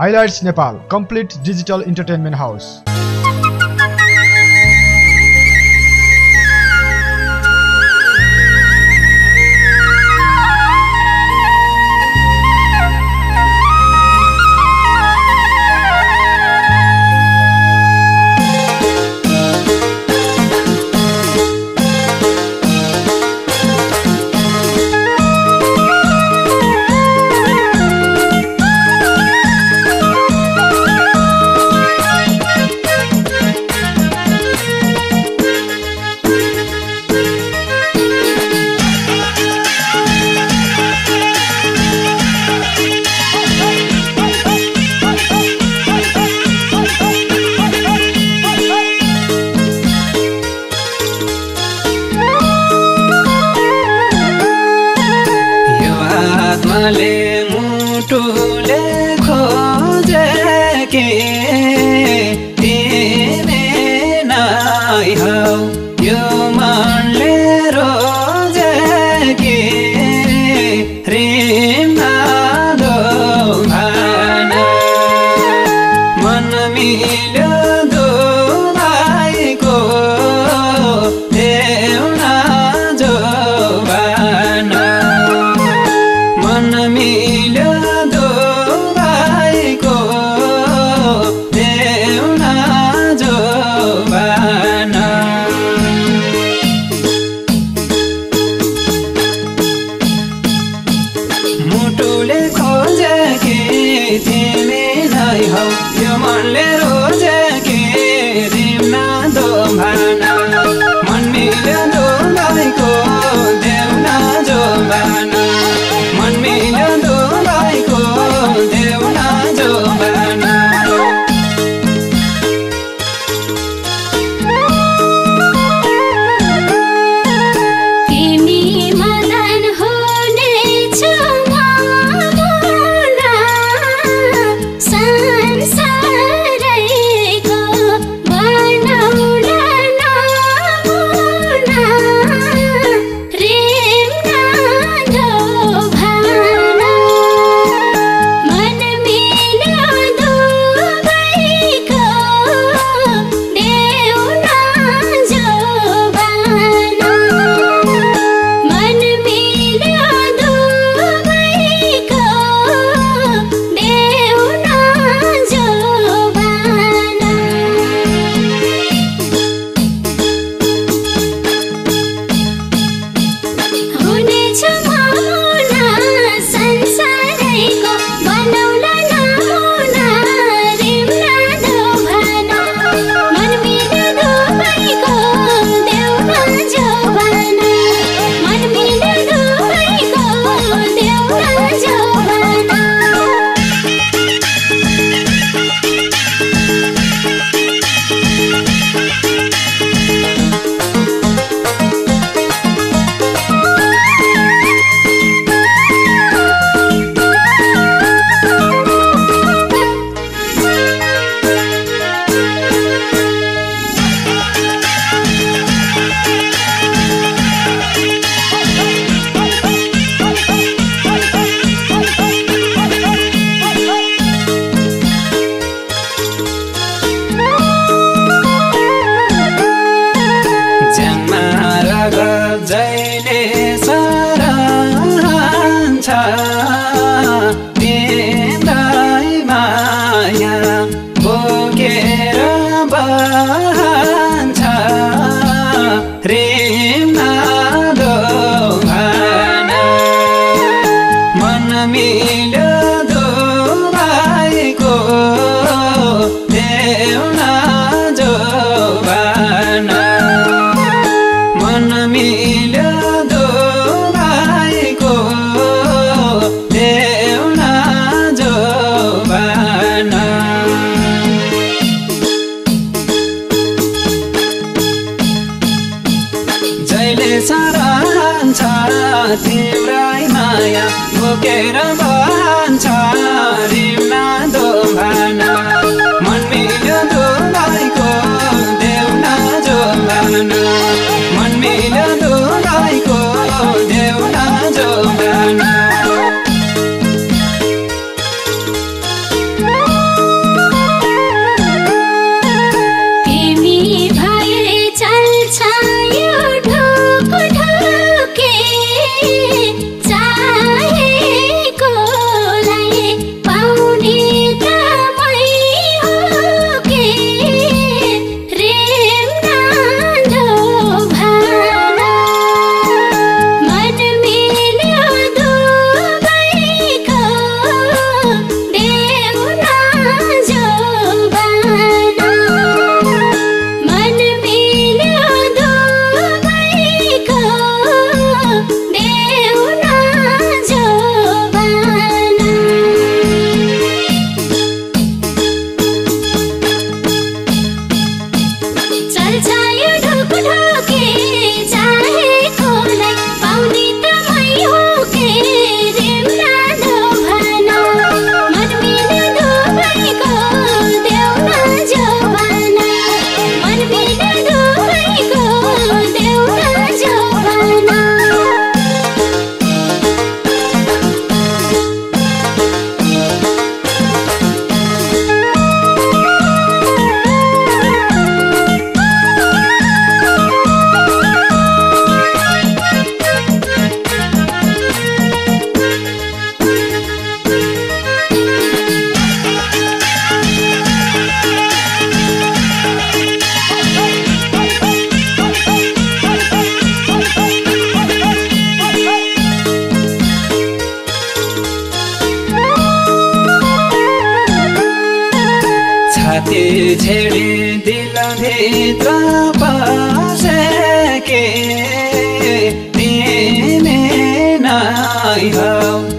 Highlights Nepal complete digital entertainment house i'm a माधो मन मिल time राति छेडी दिलभित्र पसेके तिमी नै हौ।